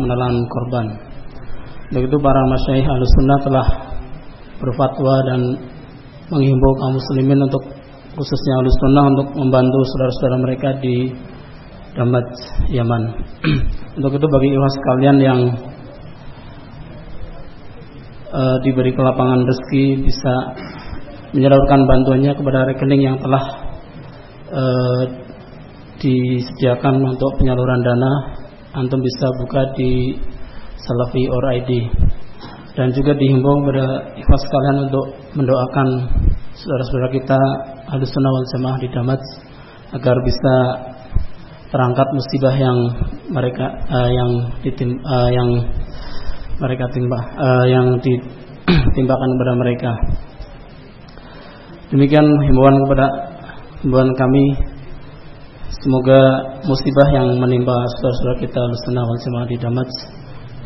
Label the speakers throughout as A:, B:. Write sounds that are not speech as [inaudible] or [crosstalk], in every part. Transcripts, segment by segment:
A: menelan korban. Begitu para masyayikh al-sunnah telah berfatwa dan menghimbau kaum muslimin untuk khususnya al-sunnah untuk membantu saudara-saudara mereka di Damat Yaman. [clears throat] untuk itu bagi ikhwas sekalian yang uh, diberi kelapangan rezeki bisa menyalurkan bantuannya kepada rekening yang telah uh, disediakan untuk penyaluran dana antum bisa buka di Salafi or ID dan juga dihimbau kepada ikhlas sekalian untuk mendoakan saudara-saudara kita Ahlus Sunnah wal Jamaah di Damat agar bisa terangkat musibah yang mereka uh, yang ditim, uh, yang mereka timba uh, yang ditimbakan [clears throat] kepada mereka. Demikian himbauan kepada himbauan kami Semoga musibah yang menimpa saudara-saudara kita Lusnah wal Jamaah di Damat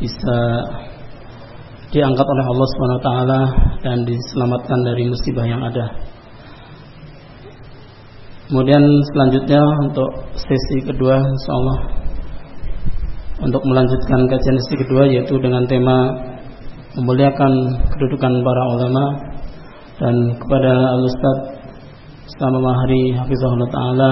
A: bisa diangkat oleh Allah taala dan diselamatkan dari musibah yang ada. Kemudian selanjutnya untuk sesi kedua insyaallah untuk melanjutkan kajian sesi kedua yaitu dengan tema memuliakan kedudukan para ulama dan kepada Al-Ustaz Selama Mahari Hafizahullah Ta'ala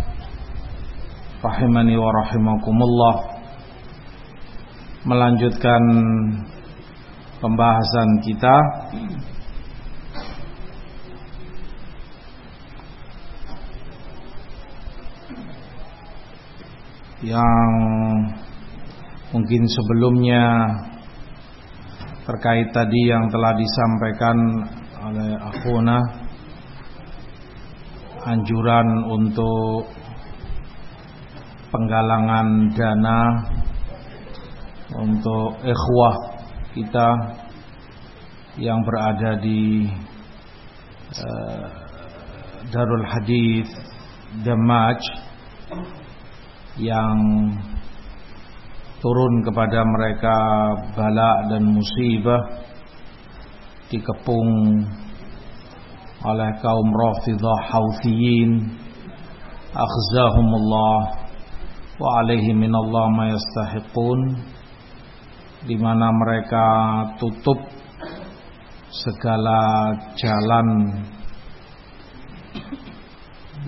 B: rahimani wa rahimakumullah. Melanjutkan pembahasan kita. Yang mungkin sebelumnya terkait tadi yang telah disampaikan oleh Akhuna anjuran untuk penggalangan dana untuk ikhwah kita yang berada di uh, Darul Hadis Damaj yang turun kepada mereka bala dan musibah dikepung oleh kaum Rafidah Hauthiyin akhzahumullah wa alaihi minallah ma yastahiqun di mana mereka tutup segala jalan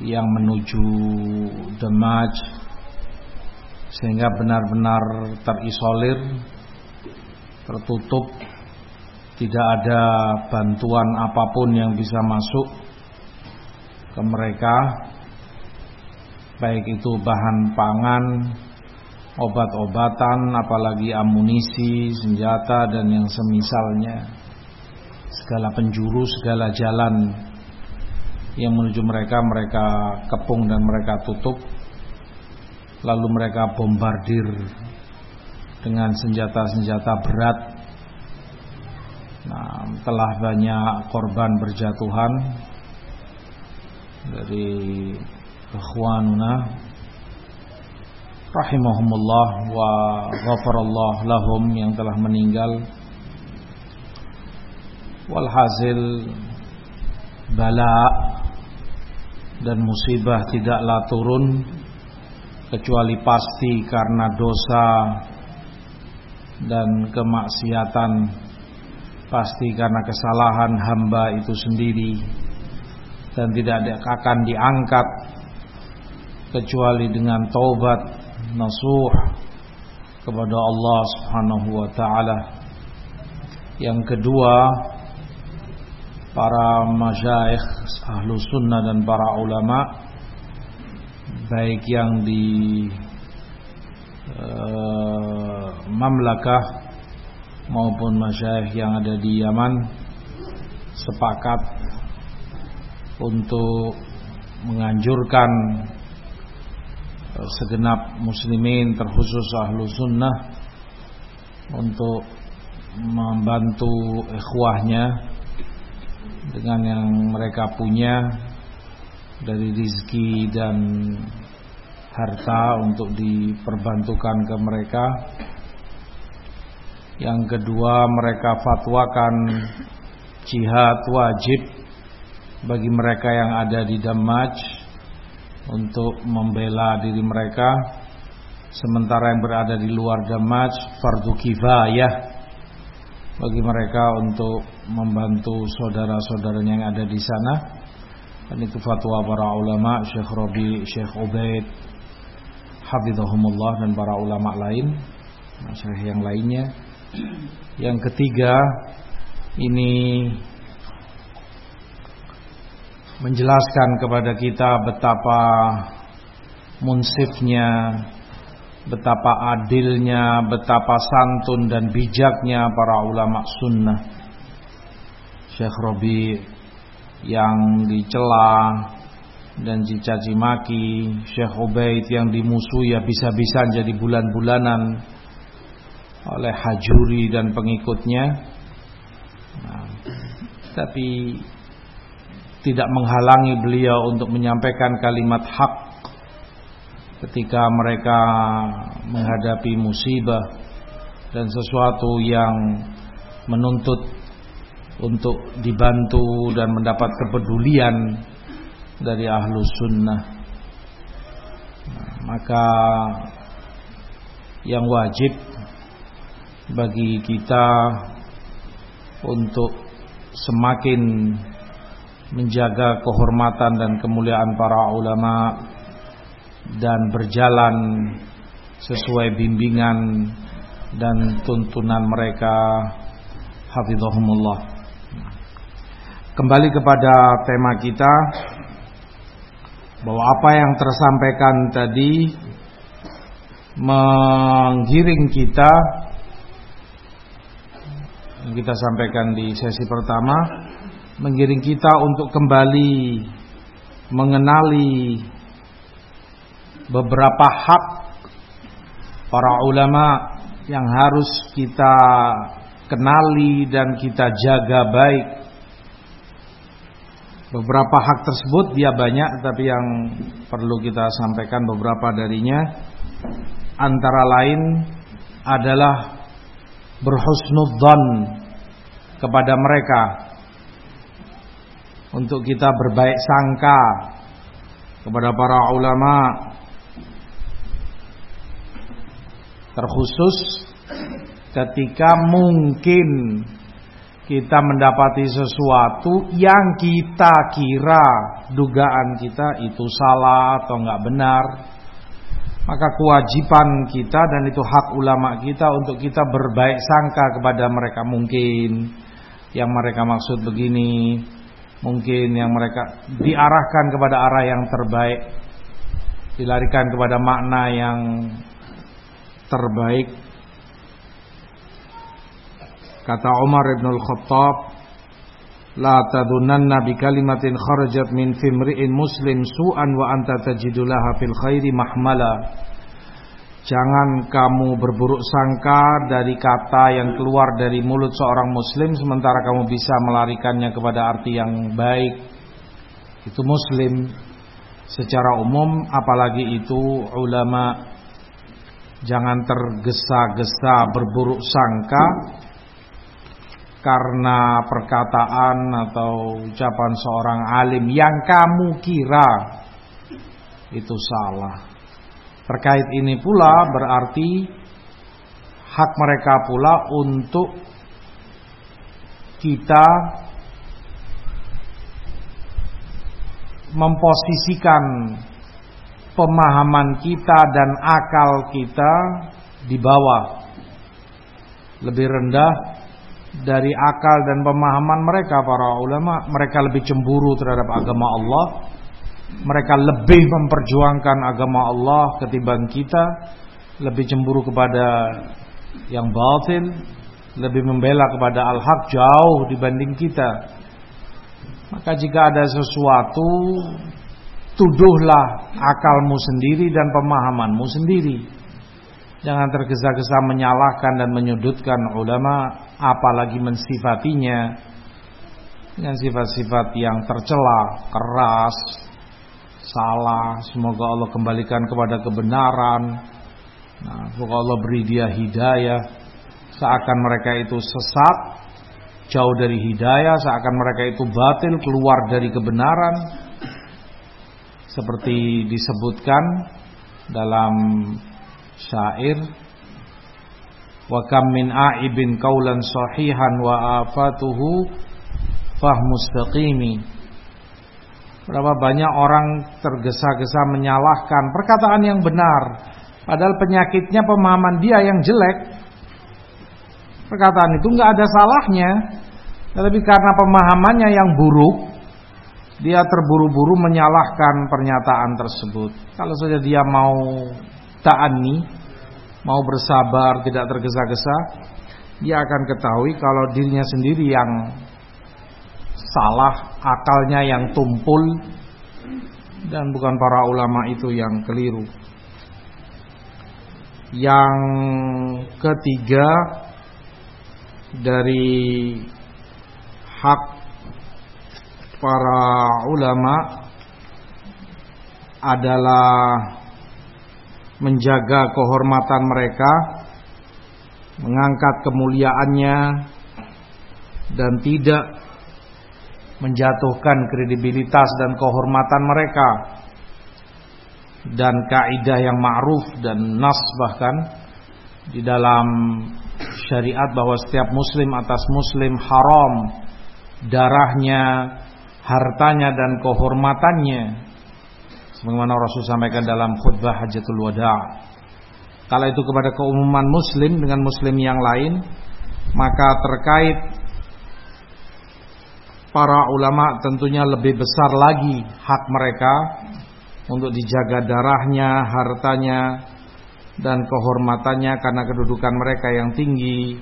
B: yang menuju Demaj sehingga benar-benar terisolir tertutup. Tidak ada bantuan apa pun yang bisa masuk ke mereka baik itu bahan pangan, obat-obatan, apalagi amunisi, senjata dan yang semisalnya. Segala penjuru, segala jalan yang menuju mereka mereka kepung dan mereka tutup. Lalu mereka bombardir dengan senjata-senjata berat. Nah, telah banyak korban berjatuhan dari ikhwanuna rahimahumullah wa ghafarallah lahum yang telah meninggal. Walhasil bala dan musibah tidaklah turun kecuali pasti karena dosa dan kemaksiatan pasti karena kesalahan hamba itu sendiri. Dan tidak akan diangkat kecuali dengan taubat nasuh kepada Allah Subhanahu wa taala. Yang kedua, para masyayikh ahlu sunnah dan para ulama baik yang di uh, mamlakah maupun masyayikh yang ada di Yaman sepakat untuk menganjurkan segenap muslimin terkhusus ahlu sunnah untuk membantu ikhwahnya dengan yang mereka punya dari rizki dan harta untuk diperbantukan ke mereka. Yang kedua, mereka fatwakan jihad wajib bagi mereka yang ada di Damaj untuk membela diri mereka. Sementara yang berada di luar Damaj fardu kifayah bagi mereka untuk membantu saudara-saudaranya yang ada di sana. Dan itu fatwa para ulama Syekh Robi, Syekh Ubaid, Hafizahumullah dan para ulama lain, Syekh yang lainnya. Yang ketiga ini menjelaskan kepada kita betapa munsifnya betapa adilnya, betapa santun dan bijaknya para ulama sunnah. Syekh Robi yang dicela dan dicaci maki, Syekh Ubaid yang dimusuhi ya bisa-bisa jadi bulan-bulanan oleh hajuri dan pengikutnya. Nah, tapi tidak menghalangi beliau untuk menyampaikan kalimat hak ketika mereka menghadapi musibah dan sesuatu yang menuntut untuk dibantu dan mendapat kepedulian dari ahlu sunnah. Maka yang wajib bagi kita untuk semakin menjaga kehormatan dan kemuliaan para ulama dan berjalan sesuai bimbingan dan tuntunan mereka hafizahumullah. Kembali kepada tema kita bahwa apa yang tersampaikan tadi menggiring kita yang kita sampaikan di sesi pertama menggiring kita untuk kembali mengenali beberapa hak para ulama yang harus kita kenali dan kita jaga baik. Beberapa hak tersebut dia banyak tapi yang perlu kita sampaikan beberapa darinya antara lain adalah berhusnudzon kepada mereka untuk kita berbaik sangka kepada para ulama Terkhusus ketika mungkin kita mendapati sesuatu yang kita kira dugaan kita itu salah atau enggak benar maka kewajiban kita dan itu hak ulama kita untuk kita berbaik sangka kepada mereka mungkin. Yang mereka maksud begini mungkin yang mereka diarahkan kepada arah yang terbaik dilarikan kepada makna yang terbaik. Kata Umar bin Al-Khattab la tadunanna bi kalimatin kharajat min fimri'in muslim su'an wa anta tajidulaha fil khairi mahmala Jangan kamu berburuk sangka dari kata yang keluar dari mulut seorang muslim sementara kamu bisa melarikannya kepada arti yang baik. Itu muslim secara umum apalagi itu ulama Jangan tergesa-gesa berburuk sangka karena perkataan atau ucapan seorang alim yang kamu kira itu salah. Terkait ini pula berarti hak mereka pula untuk kita memposisikan pemahaman kita dan akal kita di bawah. Lebih rendah dari akal dan pemahaman mereka para ulama. Mereka lebih cemburu terhadap agama Allah mereka lebih memperjuangkan agama Allah ketimbang kita lebih cemburu kepada yang batil lebih membela kepada al-haq jauh dibanding kita maka jika ada sesuatu tuduhlah akalmu sendiri dan pemahamanmu sendiri. Jangan tergesa-gesa menyalahkan dan menyudutkan ulama apalagi mensifatinya dengan sifat-sifat yang tercela, keras, salah. Semoga Allah kembalikan kepada kebenaran. Nah, semoga Allah beri dia hidayah. Seakan mereka itu sesat, jauh dari hidayah, seakan mereka itu batil, keluar dari kebenaran. Seperti disebutkan dalam syair wa kam min a'ibin qaulan sahihan wa afatuhu fahmustaqimi berapa banyak orang tergesa-gesa menyalahkan perkataan yang benar. Padahal penyakitnya pemahaman dia yang jelek. Perkataan itu nggak ada salahnya. Tetapi karena pemahamannya yang buruk dia terburu-buru menyalahkan pernyataan tersebut. Kalau saja dia mau ta'anni, mau bersabar, tidak tergesa-gesa, dia akan ketahui kalau dirinya sendiri yang salah, akalnya yang tumpul dan bukan para ulama itu yang keliru. Yang ketiga dari hak para ulama adalah menjaga kehormatan mereka, mengangkat kemuliaannya dan tidak menjatuhkan kredibilitas dan kehormatan mereka dan kaidah yang ma'ruf dan nas bahkan di dalam syariat bahwa setiap muslim atas muslim haram darahnya, hartanya dan kehormatannya sebagaimana Rasul sampaikan dalam khutbah Hajatul Wada. Kalau itu kepada keumuman muslim dengan muslim yang lain, maka terkait para ulama tentunya lebih besar lagi hak mereka untuk dijaga darahnya, hartanya dan kehormatannya karena kedudukan mereka yang tinggi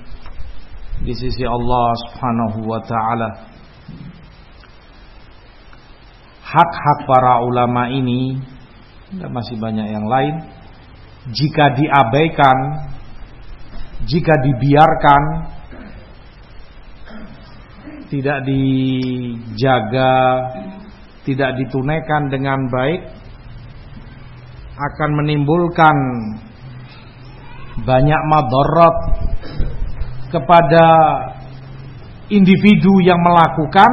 B: di sisi Allah Subhanahu wa taala. Hak-hak para ulama ini dan masih banyak yang lain jika diabaikan jika dibiarkan tidak dijaga tidak ditunaikan dengan baik akan menimbulkan banyak madarat kepada individu yang melakukan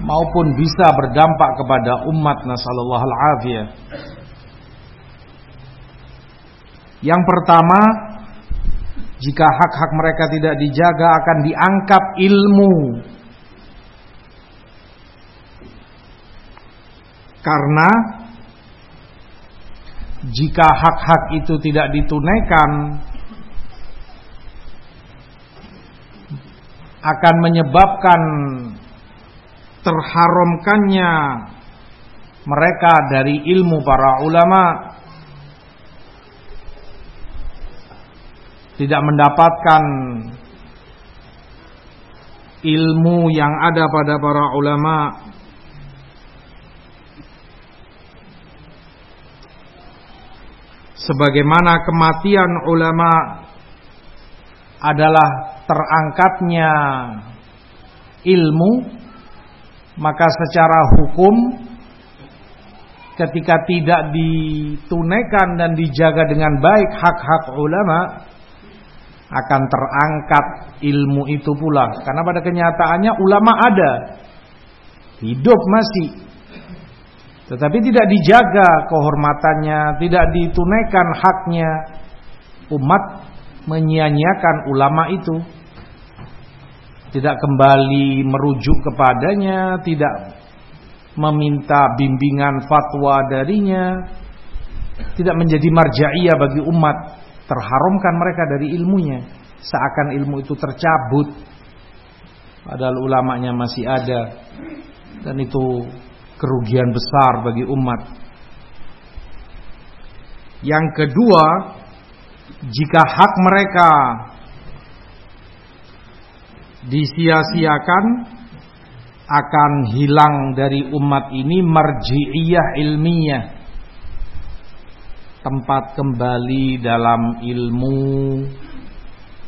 B: maupun bisa berdampak kepada umat nasallallahu alafiyah. Yang pertama, jika hak-hak mereka tidak dijaga akan diangkat ilmu. Karena jika hak-hak itu tidak ditunaikan akan menyebabkan terharamkannya mereka dari ilmu para ulama tidak mendapatkan ilmu yang ada pada para ulama. Sebagaimana kematian ulama adalah terangkatnya ilmu maka secara hukum ketika tidak ditunaikan dan dijaga dengan baik hak-hak ulama akan terangkat ilmu itu pula. Karena pada kenyataannya ulama ada. Hidup masih. Tetapi tidak dijaga kehormatannya tidak ditunaikan haknya. Umat menyia-nyiakan ulama itu. Tidak kembali merujuk kepadanya, tidak meminta bimbingan fatwa darinya, tidak menjadi marja'iyah bagi umat, terharamkan mereka dari ilmunya, seakan ilmu itu tercabut. Padahal ulamanya masih ada dan itu kerugian besar bagi umat. Yang kedua, jika hak mereka disia-siakan akan hilang dari umat ini marji'iyah ilmiah tempat kembali dalam ilmu,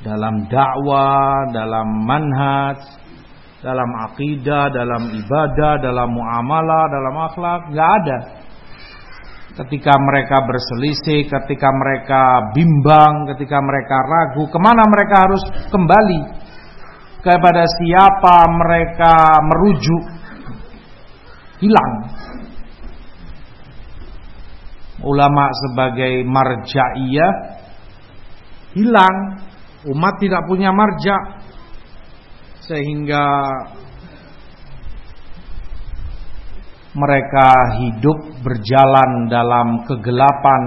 B: dalam dakwah, dalam manhaj, dalam akidah, dalam ibadah, dalam muamalah, dalam akhlak, nggak ada. Ketika mereka berselisih, ketika mereka bimbang, ketika mereka ragu, ke mana mereka harus kembali? Kepada siapa mereka merujuk? Hilang. Ulama sebagai marja'iyah hilang. Umat tidak punya marja' sehingga mereka hidup berjalan dalam kegelapan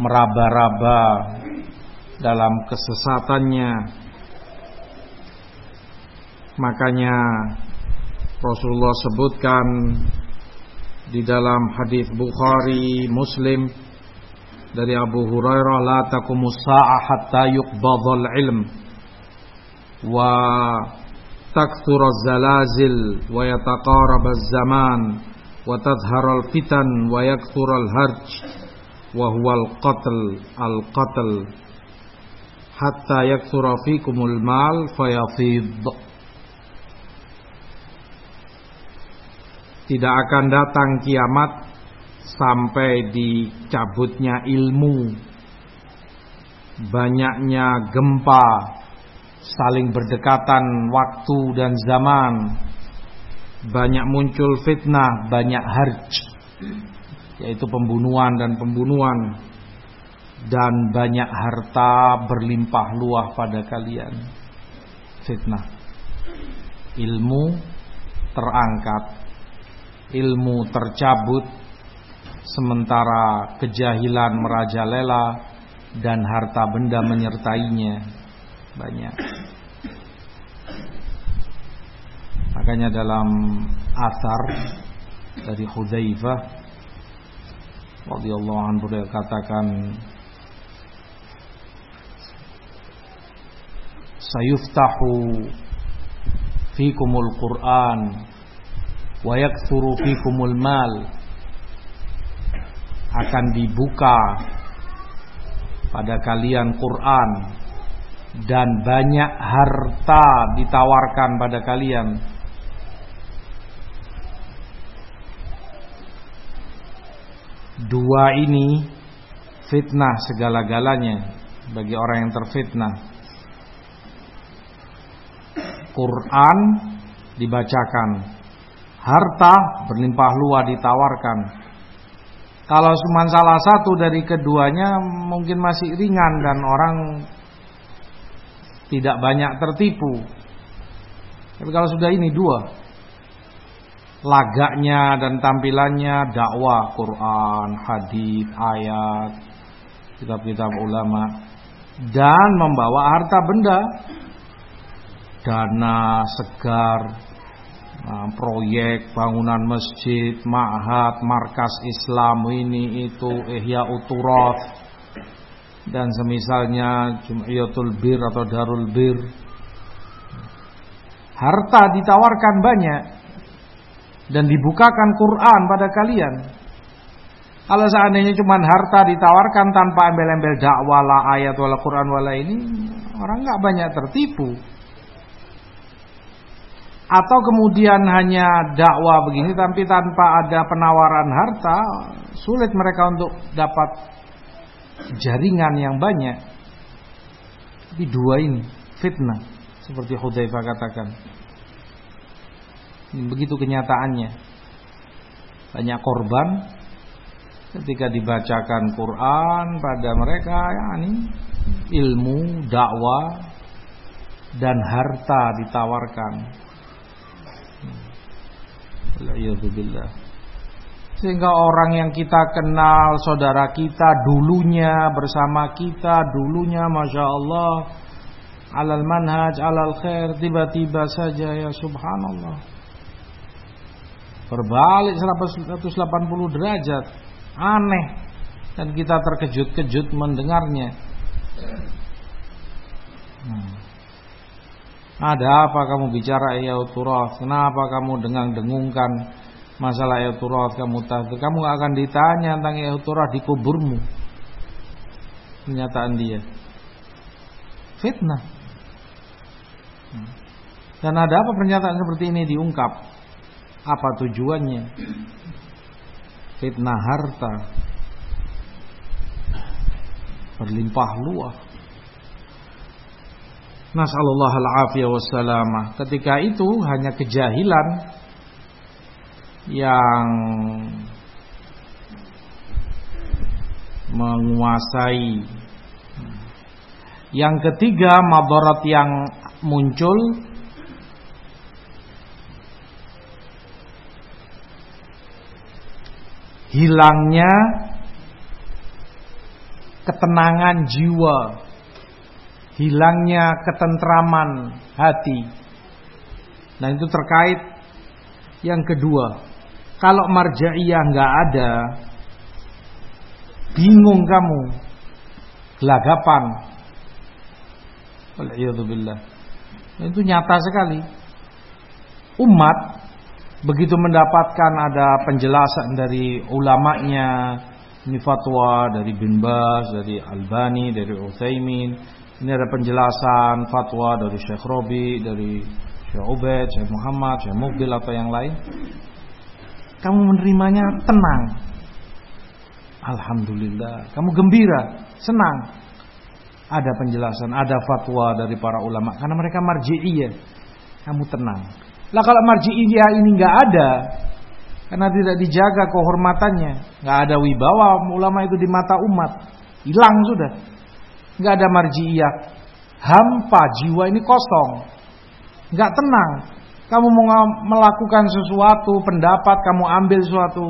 B: meraba-raba dalam kesesatannya makanya Rasulullah sebutkan di dalam hadis Bukhari Muslim dari Abu Hurairah la taqumus sa'ah hatta yuqbadhal ilm wa takthura zalazil wa yataqarab yataqaraba zaman wa tadhharal fitan wa yakthural harj wa huwal qatl al qatl hatta yakthura fikumul mal fayafidh Tidak akan datang kiamat sampai dicabutnya ilmu, banyaknya gempa, saling berdekatan waktu dan zaman. Banyak muncul fitnah banyak harj yaitu pembunuhan dan pembunuhan. Dan banyak harta berlimpah luah pada kalian. Fitnah. Ilmu terangkat ilmu tercabut sementara kejahilan merajalela dan harta benda menyertainya banyak. Makanya dalam asar dari Hudzaifah radhiyallahu anhu dia katakan sayuftahu fikumul Quran wa yakthuru fikumul mal akan dibuka pada kalian Quran dan banyak harta ditawarkan pada kalian. Dua ini fitnah segala-galanya bagi orang yang terfitnah. Quran dibacakan, harta berlimpah luas ditawarkan. Kalau cuma salah satu dari keduanya mungkin masih ringan dan orang tidak banyak tertipu. Tapi kalau sudah ini dua, lagaknya dan tampilannya dakwah Quran, hadis, ayat, kitab-kitab ulama dan membawa harta benda, dana segar, nah, proyek bangunan masjid, ma'had, markas Islam ini itu ihya uturat dan semisalnya Jum'iyatul Bir atau Darul Bir harta ditawarkan banyak dan dibukakan Quran pada kalian. Kalau seandainya cuma harta ditawarkan tanpa embel-embel dakwah la ayat wala Quran wala ini orang nggak banyak tertipu atau kemudian hanya dakwah begini tapi tanpa ada penawaran harta sulit mereka untuk dapat jaringan yang banyak. Tapi dua ini fitnah seperti Hudzaifah katakan. Begitu kenyataannya. Banyak korban ketika dibacakan Quran pada mereka yakni ilmu, dakwah dan harta ditawarkan. Sehingga orang yang kita kenal Saudara kita dulunya Bersama kita dulunya Masya Allah Alal manhaj, alal khair Tiba-tiba saja ya subhanallah. Berbalik 180 derajat. Aneh. Dan kita terkejut-kejut mendengarnya. Hmm. Ada apa kamu bicara ya Turaf Kenapa kamu dengang-dengungkan masalah euturat kamu tahu kamu akan ditanya tentang euturat di kuburmu. Pernyataan dia. Fitnah. Dan ada apa pernyataan seperti ini diungkap? Apa tujuannya? Fitnah harta. Berlimpah luas Nasallallahu al-afiyah wassalamah. Ketika itu hanya kejahilan yang menguasai. Yang ketiga, madarat yang muncul hilangnya ketenangan jiwa, hilangnya ketentraman hati. Nah itu terkait yang kedua. Kalau marja'iyah nggak ada, bingung kamu, gelagapan. Waliyadzubillah. Itu nyata sekali. Umat begitu mendapatkan ada penjelasan dari ulamanya, ini fatwa dari bin Bas, dari Albani, dari Utsaimin. Ini ada penjelasan fatwa dari Syekh Robi, dari Syekh Ubaid, Syekh Muhammad, Syekh Mubil atau yang lain. Kamu menerimanya tenang. Alhamdulillah. Kamu gembira, senang. Ada penjelasan, ada fatwa dari para ulama karena mereka marji'iyah. Kamu tenang. Lah kalau marji'iyah ini nggak ada, karena tidak dijaga kehormatannya, nggak ada wibawa ulama itu di mata umat, hilang sudah, nggak ada marjiiyah, hampa jiwa ini kosong, nggak tenang. Kamu mau melakukan sesuatu pendapat, kamu ambil suatu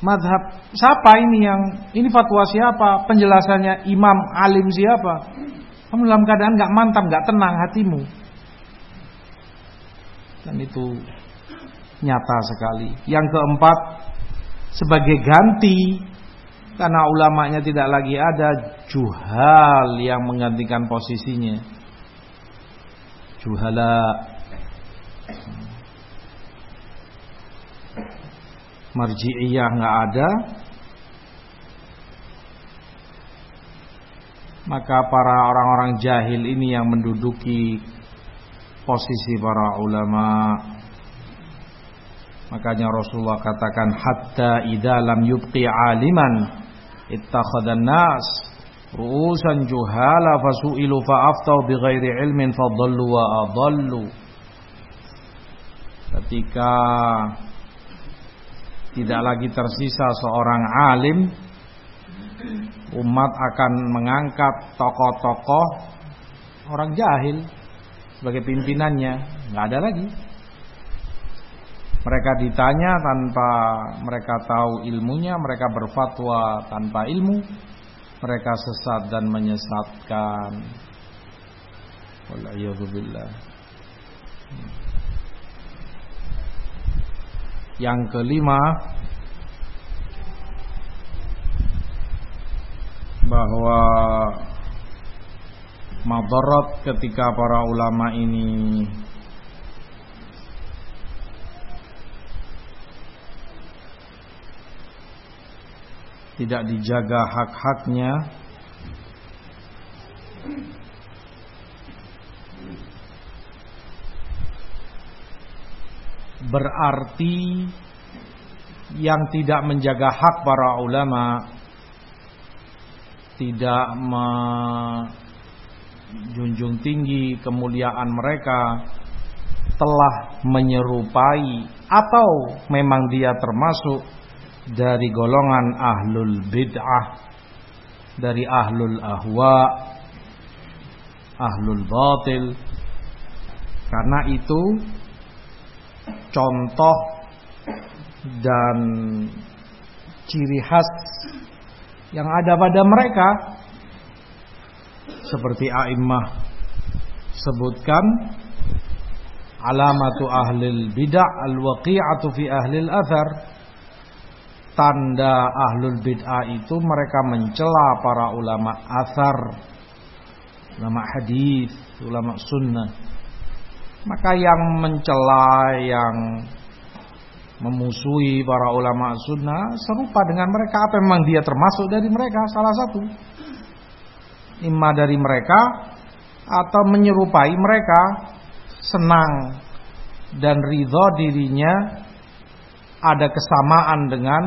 B: madhab, siapa ini yang ini fatwa siapa, penjelasannya imam alim siapa? Kamu dalam keadaan nggak mantap, nggak tenang hatimu. Dan itu nyata sekali. Yang keempat, sebagai ganti karena ulamanya tidak lagi ada, juhal yang menggantikan posisinya. Juhala. Marji'iyah nggak ada, maka para orang-orang jahil ini yang menduduki posisi para ulama. Makanya Rasulullah katakan hatta idza lam yubqi aliman ittakhadhan nas ru'usan juhala fasu'ilu fa'aftau bighairi ilmin fadallu wa adallu. Ketika tidak lagi tersisa seorang alim umat akan mengangkat tokoh-tokoh orang jahil sebagai pimpinannya nggak ada lagi mereka ditanya tanpa mereka tahu ilmunya, mereka berfatwa tanpa ilmu, mereka sesat dan menyesatkan. Yang kelima bahwa madarat ketika para ulama ini tidak dijaga hak-haknya. Berarti yang tidak menjaga hak para ulama tidak menjunjung tinggi kemuliaan mereka telah menyerupai atau memang dia termasuk dari golongan ahlul bid'ah dari ahlul ahwa ahlul batil. Karena itu contoh dan ciri khas yang ada pada mereka seperti a'immah sebutkan alamatu ahlil bid'ah al-waqi'atu fi ahlil athar tanda ahlul bid'ah itu mereka mencela para ulama asar, ulama hadis, ulama sunnah. Maka yang mencela, yang memusuhi para ulama sunnah serupa dengan mereka. Apa memang dia termasuk dari mereka? Salah satu. Imma dari mereka atau menyerupai mereka senang dan ridho dirinya ada kesamaan dengan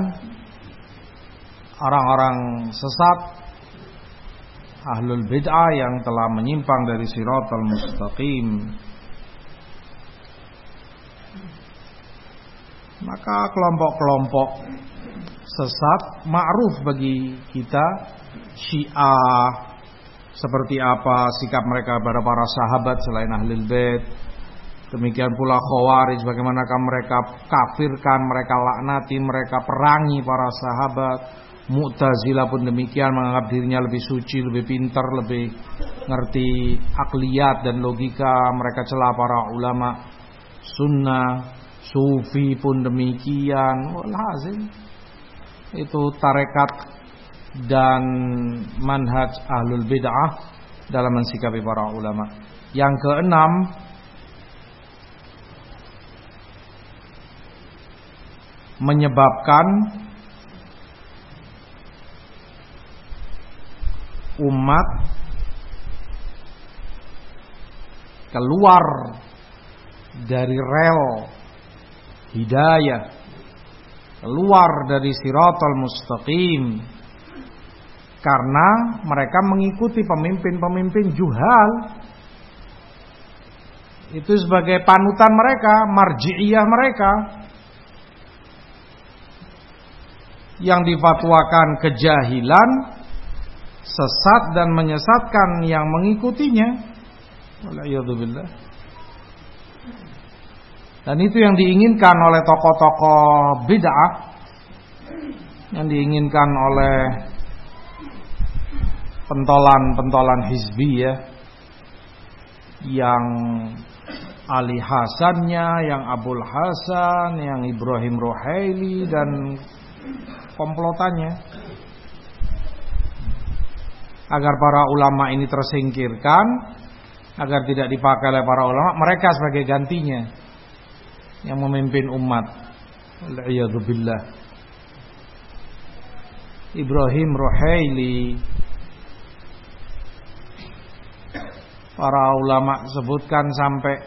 B: orang-orang sesat ahlul bid'ah yang telah menyimpang dari siratal mustaqim. Maka kelompok-kelompok sesat ma'ruf bagi kita Syiah seperti apa sikap mereka pada para sahabat selain ahli bait demikian pula khawarij bagaimanakah mereka kafirkan mereka laknati mereka perangi para sahabat Mu'tazilah pun demikian menganggap dirinya lebih suci, lebih pintar, lebih ngerti akliyat dan logika. Mereka celah para ulama sunnah. Sufi pun demikian. Walhasil itu tarekat dan manhaj ahlul bid'ah dalam mensikapi para ulama. Yang keenam menyebabkan umat keluar dari rel hidayah keluar dari siratal mustaqim karena mereka mengikuti pemimpin-pemimpin juhal. Itu sebagai panutan mereka, marji'iyah mereka yang difatwakan kejahilan, sesat dan menyesatkan yang mengikutinya. Dan itu yang diinginkan oleh tokoh-tokoh bid'ah yang diinginkan oleh pentolan-pentolan hizbi ya yang Ali Hasannya, yang Abul Hasan, yang Ibrahim Rohaili dan komplotannya agar para ulama ini tersingkirkan agar tidak dipakai oleh para ulama mereka sebagai gantinya yang memimpin umat. Aliyadzubillah. Ibrahim Ruhaili Para ulama sebutkan sampai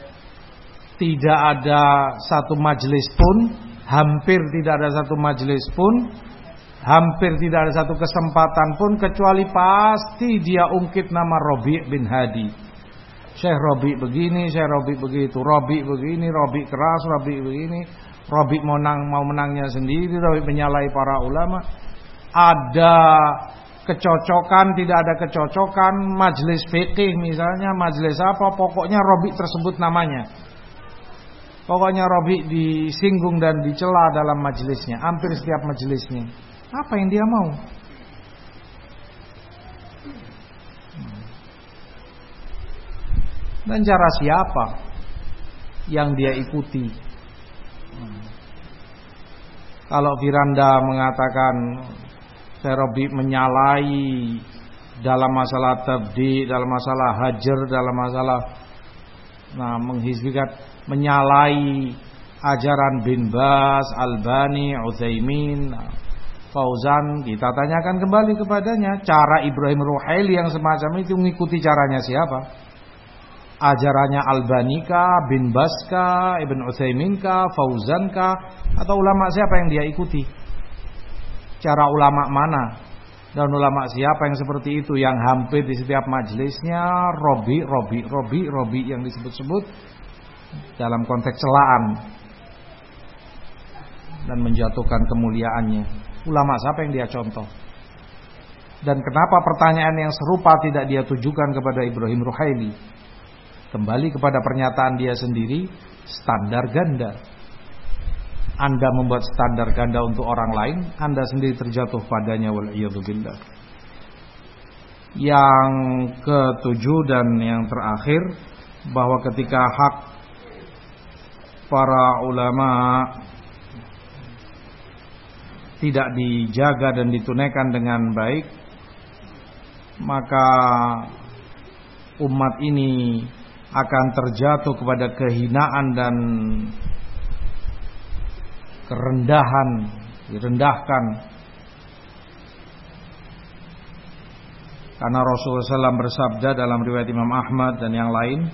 B: tidak ada satu majelis pun, hampir tidak ada satu majelis pun, hampir tidak ada satu kesempatan pun kecuali pasti dia ungkit nama Robi bin Hadi. Syekh Robi begini, Syekh Robi begitu, Robi begini, Robi keras, Robi begini, Robi mau menang mau menangnya sendiri, Robi menyalai para ulama. Ada kecocokan, tidak ada kecocokan, majelis fikih misalnya, majelis apa, pokoknya Robi tersebut namanya. Pokoknya Robi disinggung dan dicela dalam majelisnya, hampir setiap majelisnya. Apa yang dia mau? Dan cara siapa yang dia ikuti? Kalau Firanda mengatakan Serobi menyalai dalam masalah tabdi, dalam masalah hajar, dalam masalah nah menghizbikan menyalai ajaran bin Bas, Albani, Utsaimin, Fauzan, kita tanyakan kembali kepadanya cara Ibrahim Ruhaili yang semacam itu mengikuti caranya siapa? ajarannya Albanika, bin Baska, Ibn Utsaiminka, Fauzanka atau ulama siapa yang dia ikuti? Cara ulama mana? Dan ulama siapa yang seperti itu yang hampir di setiap majelisnya Robi, Robi, Robi, Robi yang disebut-sebut dalam konteks celaan dan menjatuhkan kemuliaannya. Ulama siapa yang dia contoh? Dan kenapa pertanyaan yang serupa tidak dia tujukan kepada Ibrahim Ruhaili? Kembali kepada pernyataan dia sendiri, standar ganda. Anda membuat standar ganda untuk orang lain, Anda sendiri terjatuh padanya wal billah. Yang ketujuh dan yang terakhir bahwa ketika hak para ulama tidak dijaga dan ditunaikan dengan baik, maka umat ini akan terjatuh kepada kehinaan dan kerendahan, direndahkan. Karena Rasulullah SAW bersabda dalam riwayat Imam Ahmad dan yang lain,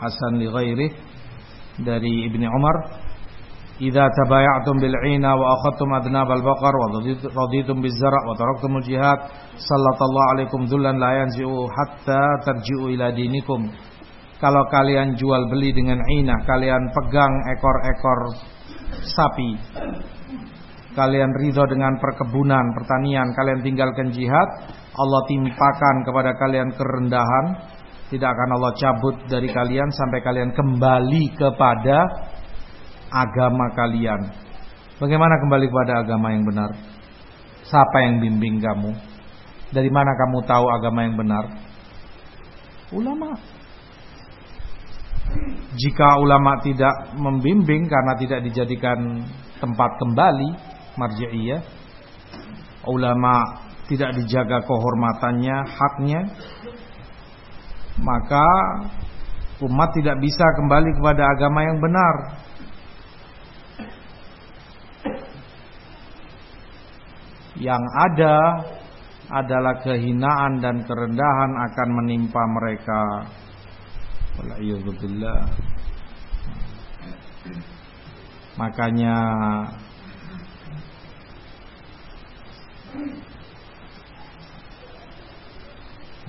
B: Hasan li dari Ibni Umar, "Idza tabaya'tum bil 'ina wa akhadtum adnab al baqar wa raditum biz zara' wa taraktum al jihad, sallallahu alaikum dhullan la yanzi'u hatta tarji'u ila dinikum." Kalau kalian jual beli dengan inah, kalian pegang ekor-ekor sapi. Kalian ridho dengan perkebunan, pertanian, kalian tinggalkan jihad, Allah timpakan kepada kalian kerendahan, tidak akan Allah cabut dari kalian sampai kalian kembali kepada agama kalian. Bagaimana kembali kepada agama yang benar? Siapa yang bimbing kamu? Dari mana kamu tahu agama yang benar? Ulama. Jika ulama tidak membimbing karena tidak dijadikan tempat kembali marji'iyah, ulama tidak dijaga kehormatannya, haknya, maka umat tidak bisa kembali kepada agama yang benar. Yang ada adalah kehinaan dan kerendahan akan menimpa mereka. Makanya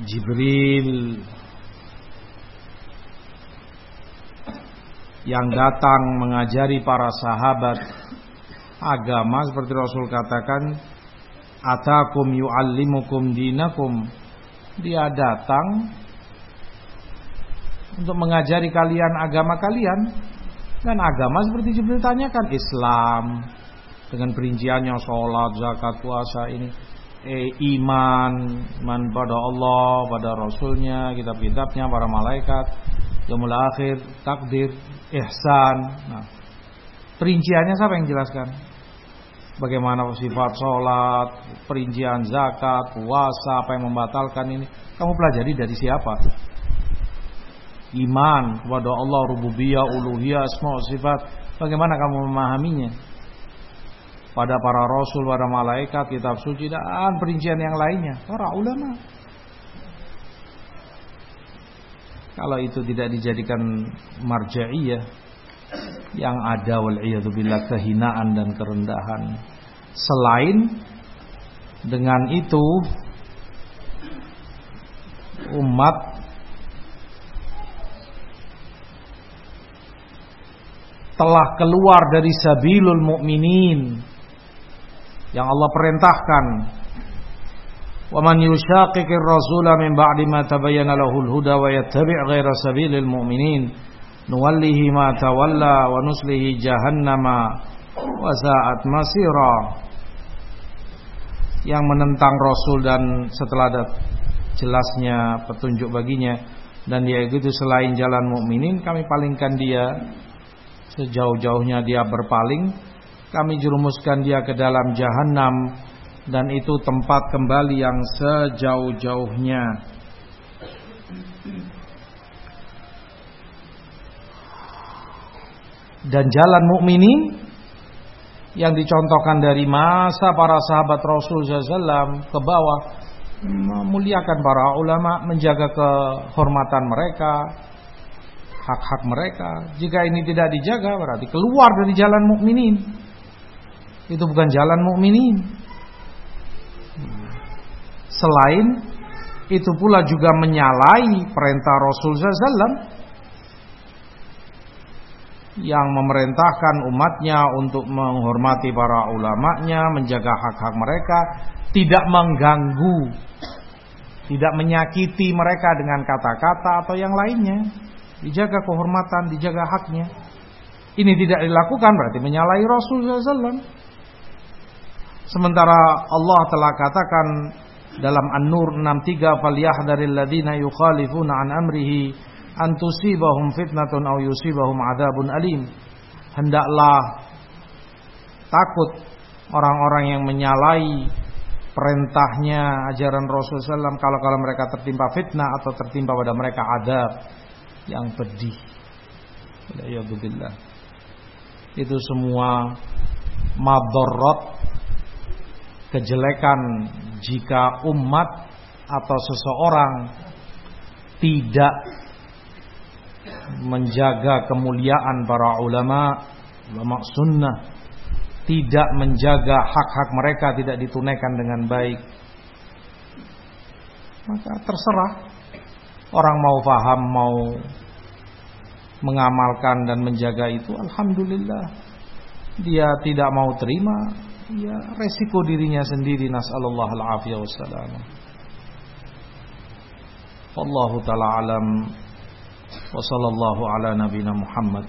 B: Jibril yang datang mengajari para sahabat agama seperti Rasul katakan atakum yuallimukum dinakum dia datang untuk mengajari kalian agama kalian. Dan agama seperti Jibril tanyakan Islam dengan perinciannya sholat, zakat, puasa ini eh, iman, iman pada Allah, pada Rasulnya, kitab-kitabnya, para malaikat, yaumul akhir, takdir, ihsan. Nah, perinciannya siapa yang jelaskan? Bagaimana sifat sholat, perincian zakat, puasa, apa yang membatalkan ini? Kamu pelajari dari siapa? iman kepada Allah rububiyah, uluhiyah, asma sifat. Bagaimana kamu memahaminya? Pada para rasul, para malaikat, kitab suci dan perincian yang lainnya, para ulama. Kalau itu tidak dijadikan marja'iyah yang ada wal billah kehinaan dan kerendahan. Selain dengan itu umat telah keluar dari sabilul mu'minin yang Allah perintahkan yushaqiqir rasula min ba'di ma tabayyana lahul huda wa yattabi' ghaira sabilil mu'minin nuwallihi ma tawalla wa nuslihi jahannama wa sa'at masira. Yang menentang rasul dan setelah ada jelasnya petunjuk baginya. Dan dia itu selain jalan mukminin kami palingkan dia. Sejauh-jauhnya dia berpaling. Kami jerumuskan dia ke dalam jahanam Dan itu tempat kembali yang sejauh-jauhnya Dan jalan mukminin yang dicontohkan dari masa para sahabat Rasul SAW ke bawah memuliakan para ulama, menjaga kehormatan mereka, hak-hak mereka. Jika ini tidak dijaga berarti keluar dari jalan mukminin. Itu bukan jalan mukminin. Selain itu pula juga menyalahi perintah Rasul SAW yang memerintahkan umatnya untuk menghormati para ulamanya, menjaga hak-hak mereka, tidak mengganggu, tidak menyakiti mereka dengan kata-kata atau yang lainnya dijaga kehormatan, dijaga haknya. Ini tidak dilakukan berarti menyalahi Rasulullah SAW. Sementara Allah telah katakan dalam An-Nur 63 falyahdharil ladzina yukhalifuna an amrihi an tusibahum fitnatun aw yusibahum adzabun alim. Hendaklah takut orang-orang yang menyalahi perintahnya ajaran Rasulullah SAW kalau kalau mereka tertimpa fitnah atau tertimpa pada mereka adab yang pedih. Itu semua madorot kejelekan jika umat atau seseorang tidak menjaga kemuliaan para ulama, ulama sunnah, tidak menjaga hak-hak mereka tidak ditunaikan dengan baik. Maka terserah orang mau paham, mau mengamalkan dan menjaga itu, alhamdulillah. Dia tidak mau terima, ya resiko dirinya sendiri. Nasallallahu alaihi wasallam. Wallahu taala alam wa sallallahu ala nabina Muhammad